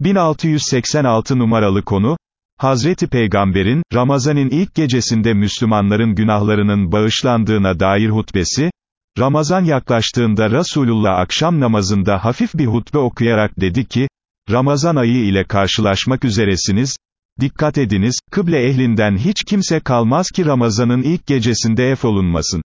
1686 numaralı konu, Hazreti Peygamber'in, Ramazan'ın ilk gecesinde Müslümanların günahlarının bağışlandığına dair hutbesi, Ramazan yaklaştığında Resulullah akşam namazında hafif bir hutbe okuyarak dedi ki, Ramazan ayı ile karşılaşmak üzeresiniz, dikkat ediniz, kıble ehlinden hiç kimse kalmaz ki Ramazan'ın ilk gecesinde ef olunmasın.